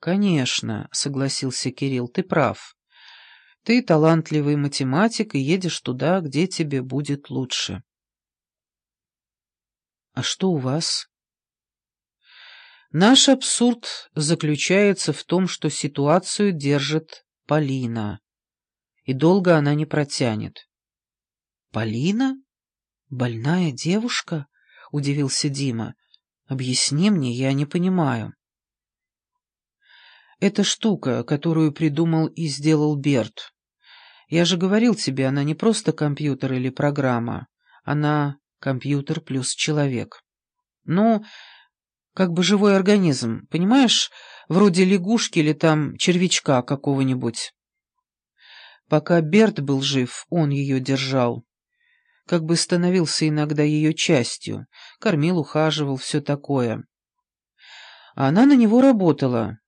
«Конечно», — согласился Кирилл, — «ты прав. Ты талантливый математик и едешь туда, где тебе будет лучше». «А что у вас?» «Наш абсурд заключается в том, что ситуацию держит Полина, и долго она не протянет». «Полина? Больная девушка?» — удивился Дима. «Объясни мне, я не понимаю». «Это штука, которую придумал и сделал Берт. Я же говорил тебе, она не просто компьютер или программа. Она компьютер плюс человек. Ну, как бы живой организм, понимаешь, вроде лягушки или там червячка какого-нибудь. Пока Берт был жив, он ее держал как бы становился иногда ее частью, кормил, ухаживал, все такое. А она на него работала,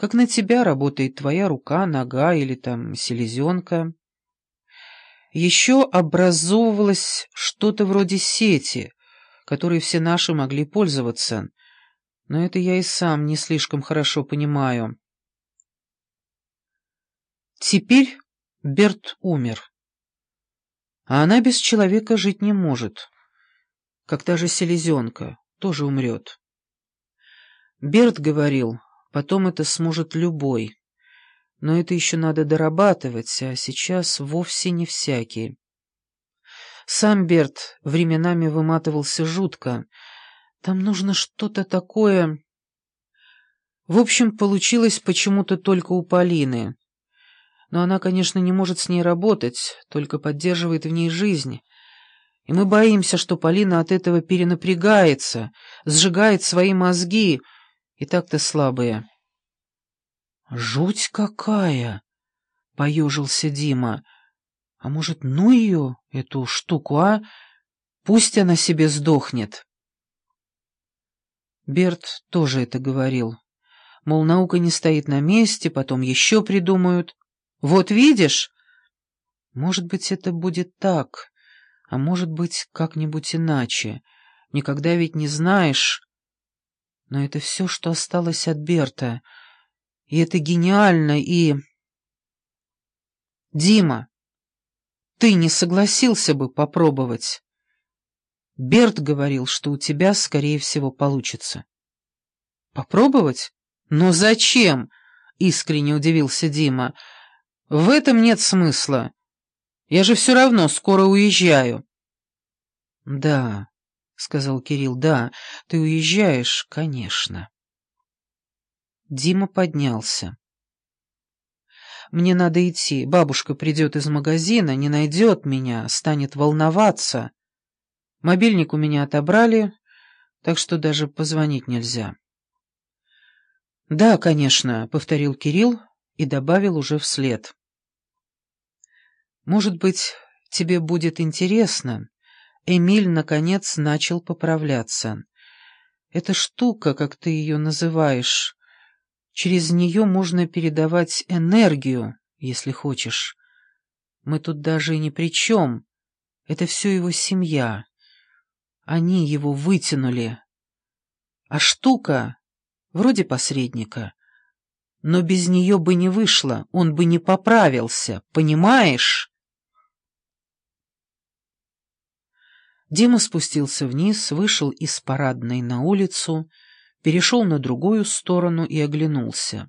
как на тебя работает твоя рука, нога или там селезенка. Еще образовывалось что-то вроде сети, которой все наши могли пользоваться, но это я и сам не слишком хорошо понимаю. Теперь Берт умер. А она без человека жить не может. Как та же селезенка, тоже умрет. Берт говорил, потом это сможет любой. Но это еще надо дорабатывать, а сейчас вовсе не всякий. Сам Берт временами выматывался жутко. Там нужно что-то такое... В общем, получилось почему-то только у Полины. Но она, конечно, не может с ней работать, только поддерживает в ней жизнь. И мы боимся, что Полина от этого перенапрягается, сжигает свои мозги, и так-то слабые. «Жуть какая!» — поежился Дима. «А может, ну ее, эту штуку, а? Пусть она себе сдохнет». Берт тоже это говорил. Мол, наука не стоит на месте, потом еще придумают. Вот видишь? Может быть, это будет так, а может быть, как-нибудь иначе. Никогда ведь не знаешь. Но это все, что осталось от Берта. И это гениально, и... Дима, ты не согласился бы попробовать? Берт говорил, что у тебя, скорее всего, получится. Попробовать? Но зачем? Искренне удивился Дима. В этом нет смысла. Я же все равно скоро уезжаю. Да, сказал Кирилл, да, ты уезжаешь, конечно. Дима поднялся. Мне надо идти. Бабушка придет из магазина, не найдет меня, станет волноваться. Мобильник у меня отобрали, так что даже позвонить нельзя. «Да, конечно», — повторил Кирилл и добавил уже вслед. Может быть, тебе будет интересно. Эмиль, наконец, начал поправляться. Эта штука, как ты ее называешь, через нее можно передавать энергию, если хочешь. Мы тут даже и ни при чем. Это все его семья. Они его вытянули. А штука вроде посредника. Но без нее бы не вышло, он бы не поправился, понимаешь? Дима спустился вниз, вышел из парадной на улицу, перешел на другую сторону и оглянулся.